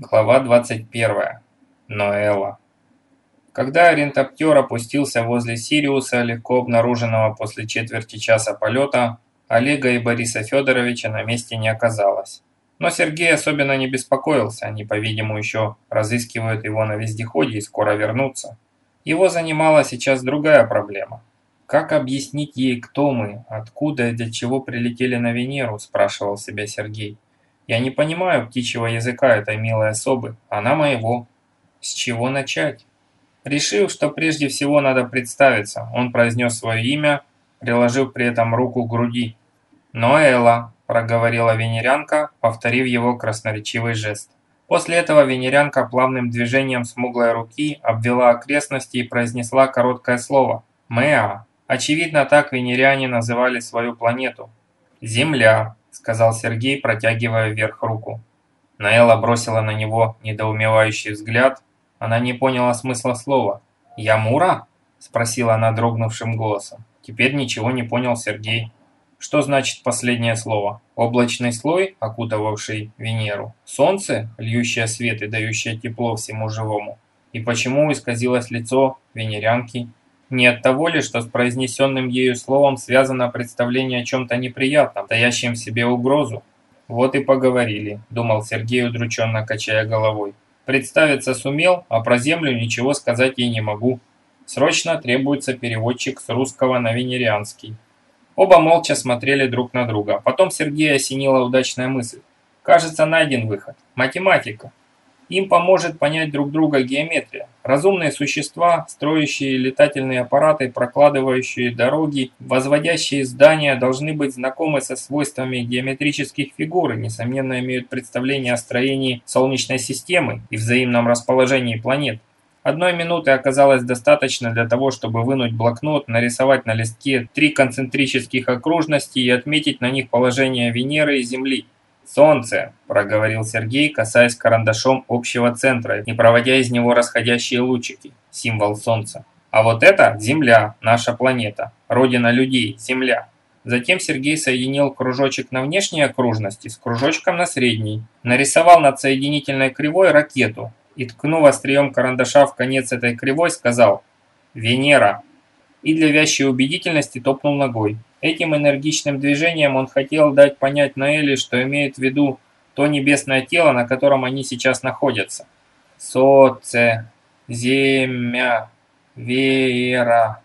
Глава 21. Ноэла. Когда ориентаптер опустился возле Сириуса, легко обнаруженного после четверти часа полета, Олега и Бориса Федоровича на месте не оказалось. Но Сергей особенно не беспокоился, они, по-видимому, еще разыскивают его на вездеходе и скоро вернутся. Его занимала сейчас другая проблема. «Как объяснить ей, кто мы, откуда и для чего прилетели на Венеру?» – спрашивал себя Сергей. Я не понимаю птичьего языка этой милой особы, она моего. С чего начать? Решив, что прежде всего надо представиться, он произнес свое имя, приложив при этом руку к груди. «Ноэла», – проговорила венерянка, повторив его красноречивый жест. После этого венерянка плавным движением смуглой руки обвела окрестности и произнесла короткое слово «Мэа». Очевидно, так венеряне называли свою планету. «Земля», сказал Сергей, протягивая вверх руку. Наэла бросила на него недоумевающий взгляд. Она не поняла смысла слова. «Ямура?» – спросила она дрогнувшим голосом. Теперь ничего не понял Сергей. Что значит последнее слово? Облачный слой, окутывавший Венеру? Солнце, льющее свет и дающее тепло всему живому? И почему исказилось лицо венерянки? Не от того ли, что с произнесенным ею словом связано представление о чем-то неприятном, таящем в себе угрозу? Вот и поговорили, думал Сергей, удрученно качая головой. Представиться сумел, а про землю ничего сказать ей не могу. Срочно требуется переводчик с русского на венерианский. Оба молча смотрели друг на друга. Потом Сергея осенила удачная мысль. Кажется, найден выход. Математика. Им поможет понять друг друга геометрия. Разумные существа, строящие летательные аппараты, прокладывающие дороги, возводящие здания, должны быть знакомы со свойствами геометрических фигур и, несомненно, имеют представление о строении Солнечной системы и взаимном расположении планет. Одной минуты оказалось достаточно для того, чтобы вынуть блокнот, нарисовать на листке три концентрических окружности и отметить на них положение Венеры и Земли. «Солнце», – проговорил Сергей, касаясь карандашом общего центра и проводя из него расходящие лучики, символ Солнца. «А вот это Земля, наша планета, родина людей, Земля». Затем Сергей соединил кружочек на внешней окружности с кружочком на средней, нарисовал над соединительной кривой ракету и, ткнув острием карандаша в конец этой кривой, сказал «Венера» и для вящей убедительности топнул ногой. Этим энергичным движением он хотел дать понять Наэли, что имеет в виду то небесное тело, на котором они сейчас находятся. Соце, земя, вера.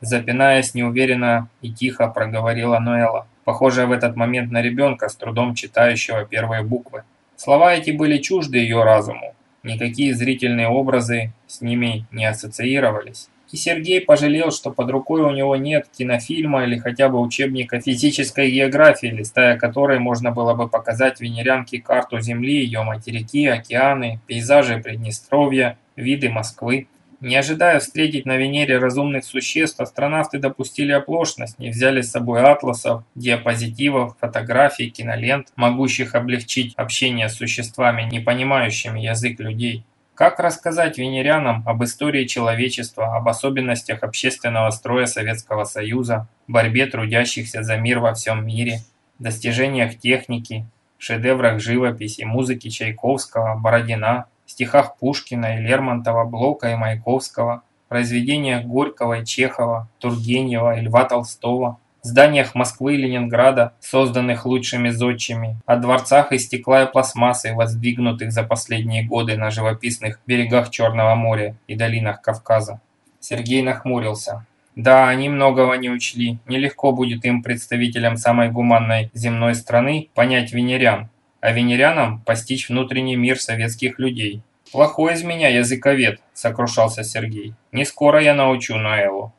Запинаясь неуверенно и тихо проговорила Ноэла, похожая в этот момент на ребенка, с трудом читающего первые буквы. Слова эти были чужды ее разуму, никакие зрительные образы с ними не ассоциировались. И Сергей пожалел, что под рукой у него нет кинофильма или хотя бы учебника физической географии, листая которой можно было бы показать венерянке карту Земли, ее материки, океаны, пейзажи Приднестровья, виды Москвы. Не ожидая встретить на Венере разумных существ, астронавты допустили оплошность, не взяли с собой атласов, диапозитивов, фотографий, кинолент, могущих облегчить общение с существами, не понимающими язык людей. Как рассказать венерянам об истории человечества, об особенностях общественного строя Советского Союза, борьбе трудящихся за мир во всем мире, достижениях техники, шедеврах живописи, музыки Чайковского, Бородина, стихах Пушкина и Лермонтова, Блока и Маяковского, произведениях Горького и Чехова, Тургенева и Льва Толстого, зданиях Москвы и Ленинграда, созданных лучшими зодчими, о дворцах из стекла и пластмассы, воздвигнутых за последние годы на живописных берегах Черного моря и долинах Кавказа. Сергей нахмурился. Да, они многого не учли. Нелегко будет им, представителям самой гуманной земной страны, понять венерян, а венерянам постичь внутренний мир советских людей. «Плохой из меня языковед», – сокрушался Сергей. «Не скоро я научу Наэлу».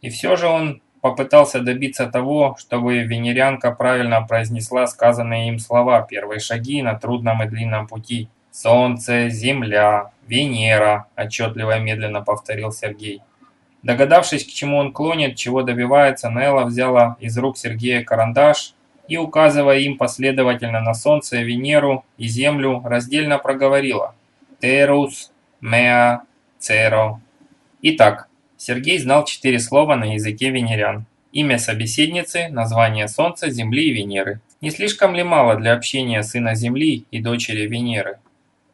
И все же он попытался добиться того, чтобы венерянка правильно произнесла сказанные им слова, первые шаги на трудном и длинном пути. «Солнце, Земля, Венера», – отчетливо и медленно повторил Сергей. Догадавшись, к чему он клонит, чего добивается, Нелла взяла из рук Сергея карандаш и, указывая им последовательно на Солнце, Венеру и Землю, раздельно проговорила «Терус, Меа, Церо». Итак, Сергей знал четыре слова на языке венерян. Имя собеседницы, название Солнца, Земли и Венеры. Не слишком ли мало для общения сына Земли и дочери Венеры?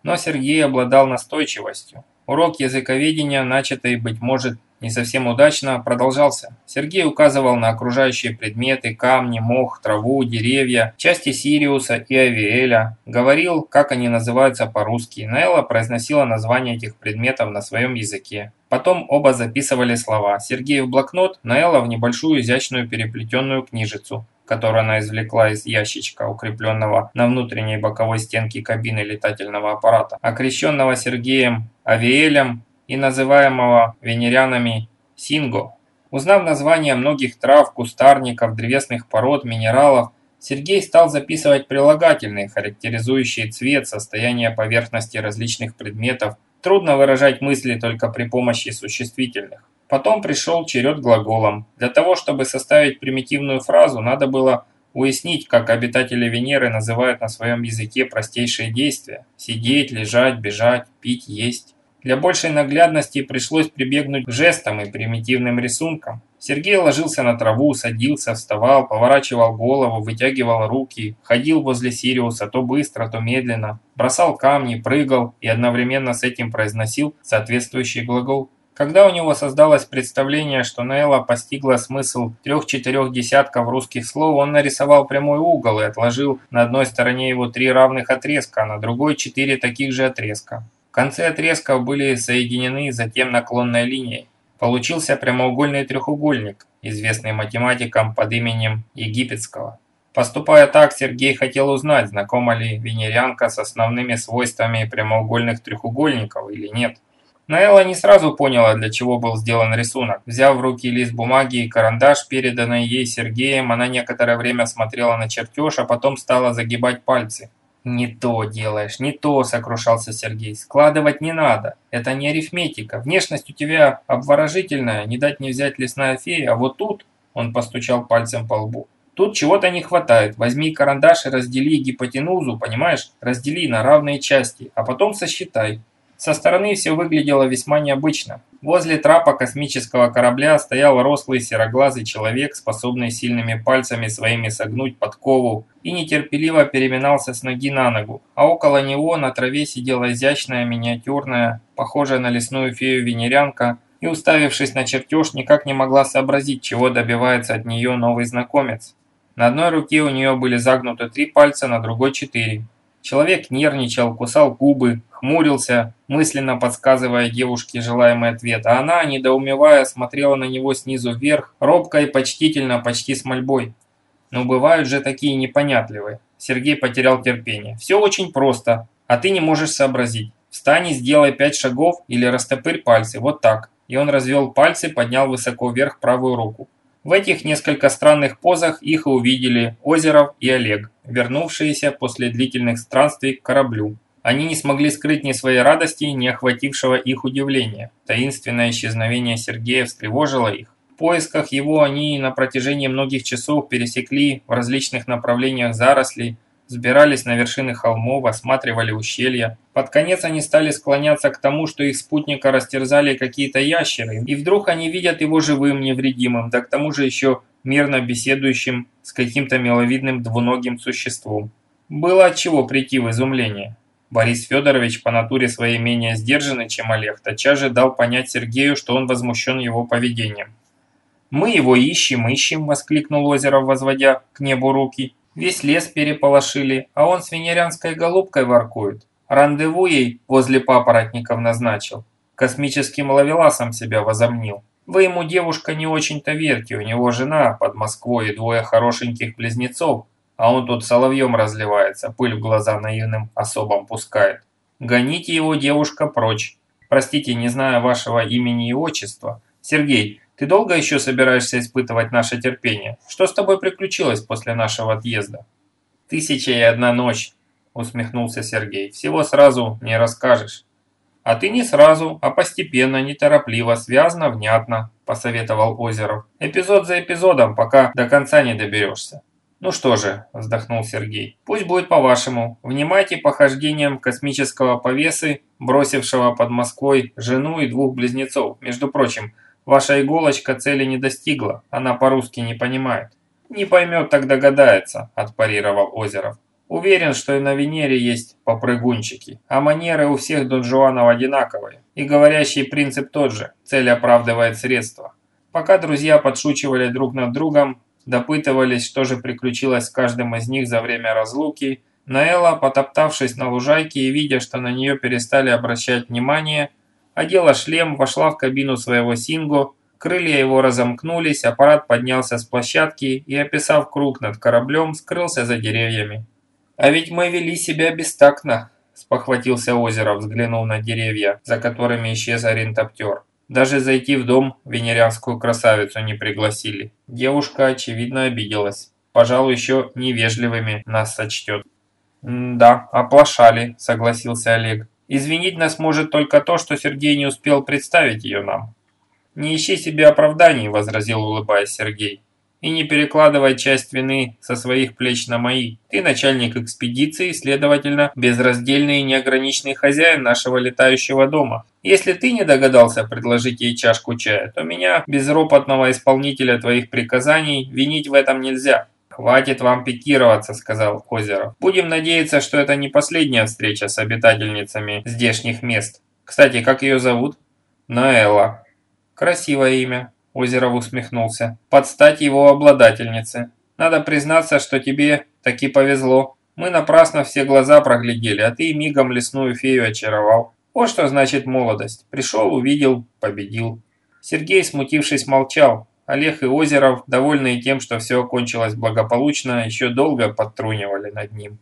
Но Сергей обладал настойчивостью. Урок языковедения, начатый, быть может, не совсем удачно, продолжался. Сергей указывал на окружающие предметы, камни, мох, траву, деревья, части Сириуса и Авиэля, говорил, как они называются по-русски. Нелла произносила названия этих предметов на своем языке. Потом оба записывали слова. Сергей в блокнот, Наэла в небольшую изящную переплетенную книжицу, которую она извлекла из ящичка, укрепленного на внутренней боковой стенке кабины летательного аппарата, окрещенного Сергеем Авиэлем и называемого венерянами Синго. Узнав названия многих трав, кустарников, древесных пород, минералов, Сергей стал записывать прилагательные, характеризующие цвет, состояние поверхности различных предметов. Трудно выражать мысли только при помощи существительных. Потом пришел черед глаголам. Для того, чтобы составить примитивную фразу, надо было уяснить, как обитатели Венеры называют на своем языке простейшие действия. Сидеть, лежать, бежать, пить, есть. Для большей наглядности пришлось прибегнуть к жестам и примитивным рисункам. Сергей ложился на траву, садился, вставал, поворачивал голову, вытягивал руки, ходил возле Сириуса то быстро, то медленно, бросал камни, прыгал и одновременно с этим произносил соответствующий глагол. Когда у него создалось представление, что Нелла постигла смысл трех-четырех десятков русских слов, он нарисовал прямой угол и отложил на одной стороне его три равных отрезка, а на другой четыре таких же отрезка. Концы отрезков были соединены затем наклонной линией. Получился прямоугольный треугольник, известный математикам под именем Египетского. Поступая так, Сергей хотел узнать, знакома ли венерянка с основными свойствами прямоугольных треугольников или нет. Но Элла не сразу поняла, для чего был сделан рисунок. Взяв в руки лист бумаги и карандаш, переданный ей Сергеем, она некоторое время смотрела на чертеж, а потом стала загибать пальцы. «Не то делаешь, не то», – сокрушался Сергей. «Складывать не надо. Это не арифметика. Внешность у тебя обворожительная, не дать не взять лесная фея, а вот тут...» – он постучал пальцем по лбу. «Тут чего-то не хватает. Возьми карандаш и раздели гипотенузу, понимаешь? Раздели на равные части, а потом сосчитай. Со стороны все выглядело весьма необычно. Возле трапа космического корабля стоял рослый сероглазый человек, способный сильными пальцами своими согнуть подкову, и нетерпеливо переминался с ноги на ногу, а около него на траве сидела изящная, миниатюрная, похожая на лесную фею венерянка, и, уставившись на чертеж, никак не могла сообразить, чего добивается от нее новый знакомец. На одной руке у нее были загнуты три пальца, на другой четыре. Человек нервничал, кусал губы, хмурился, мысленно подсказывая девушке желаемый ответ, а она, недоумевая, смотрела на него снизу вверх, робко и почтительно, почти с мольбой. Но бывают же такие непонятливые. Сергей потерял терпение. Все очень просто, а ты не можешь сообразить. Встань и сделай пять шагов или растопырь пальцы, вот так. И он развел пальцы, поднял высоко вверх правую руку. В этих несколько странных позах их увидели Озеров и Олег, вернувшиеся после длительных странствий к кораблю. Они не смогли скрыть ни своей радости, ни охватившего их удивления. Таинственное исчезновение Сергея встревожило их. В поисках его они на протяжении многих часов пересекли в различных направлениях заросли, Взбирались на вершины холмов, осматривали ущелья. Под конец они стали склоняться к тому, что их спутника растерзали какие-то ящеры, и вдруг они видят его живым, невредимым, да к тому же еще мирно беседующим с каким-то миловидным двуногим существом. Было от чего прийти в изумление. Борис Федорович, по натуре своей менее сдержанный, чем Олег, тотчас же дал понять Сергею, что он возмущен его поведением. «Мы его ищем, ищем!» – воскликнул Озеров, возводя к небу руки. Весь лес переполошили, а он с венерянской голубкой воркует. Рандеву ей возле папоротников назначил. Космическим ловеласом себя возомнил. Вы ему, девушка, не очень-то верьте, у него жена под Москвой и двое хорошеньких близнецов, а он тут соловьем разливается, пыль в глаза наивным особам пускает. Гоните его, девушка, прочь. Простите, не знаю вашего имени и отчества. Сергей, ты долго еще собираешься испытывать наше терпение? Что с тобой приключилось после нашего отъезда?» «Тысяча и одна ночь», – усмехнулся Сергей. «Всего сразу не расскажешь». «А ты не сразу, а постепенно, неторопливо, связно, внятно», – посоветовал Озеров. «Эпизод за эпизодом, пока до конца не доберешься». «Ну что же», – вздохнул Сергей, – «пусть будет по-вашему. Внимайте похождениям космического повесы, бросившего под Москвой жену и двух близнецов. Между прочим, Ваша иголочка цели не достигла, она по-русски не понимает. Не поймет, так догадается, отпарировал Озеров. Уверен, что и на Венере есть попрыгунчики, а манеры у всех донжуанов одинаковые. И говорящий принцип тот же – цель оправдывает средства. Пока друзья подшучивали друг над другом, допытывались, что же приключилось с каждым из них за время разлуки, Наэла, потоптавшись на лужайке и видя, что на нее перестали обращать внимание, одела шлем, вошла в кабину своего Синго, крылья его разомкнулись, аппарат поднялся с площадки и, описав круг над кораблем, скрылся за деревьями. «А ведь мы вели себя бестактно», – спохватился Озеров, взглянув на деревья, за которыми исчез орентоптер. Даже зайти в дом венерианскую красавицу не пригласили. Девушка, очевидно, обиделась. Пожалуй, еще невежливыми нас сочтет. «Да, оплошали», – согласился Олег. «Извинить нас может только то, что Сергей не успел представить ее нам». «Не ищи себе оправданий», – возразил, улыбаясь Сергей и не перекладывай часть вины со своих плеч на мои. Ты начальник экспедиции, следовательно, безраздельный и неограниченный хозяин нашего летающего дома. Если ты не догадался предложить ей чашку чая, то меня, безропотного исполнителя твоих приказаний, винить в этом нельзя. «Хватит вам пикироваться», — сказал Озеров. «Будем надеяться, что это не последняя встреча с обитательницами здешних мест. Кстати, как ее зовут?» «Наэла». «Красивое имя. Озеров усмехнулся. «Под стать его обладательнице. Надо признаться, что тебе таки повезло. Мы напрасно все глаза проглядели, а ты мигом лесную фею очаровал. Вот что значит молодость. Пришел, увидел, победил». Сергей, смутившись, молчал. Олег и Озеров, довольные тем, что все окончилось благополучно, еще долго подтрунивали над ним.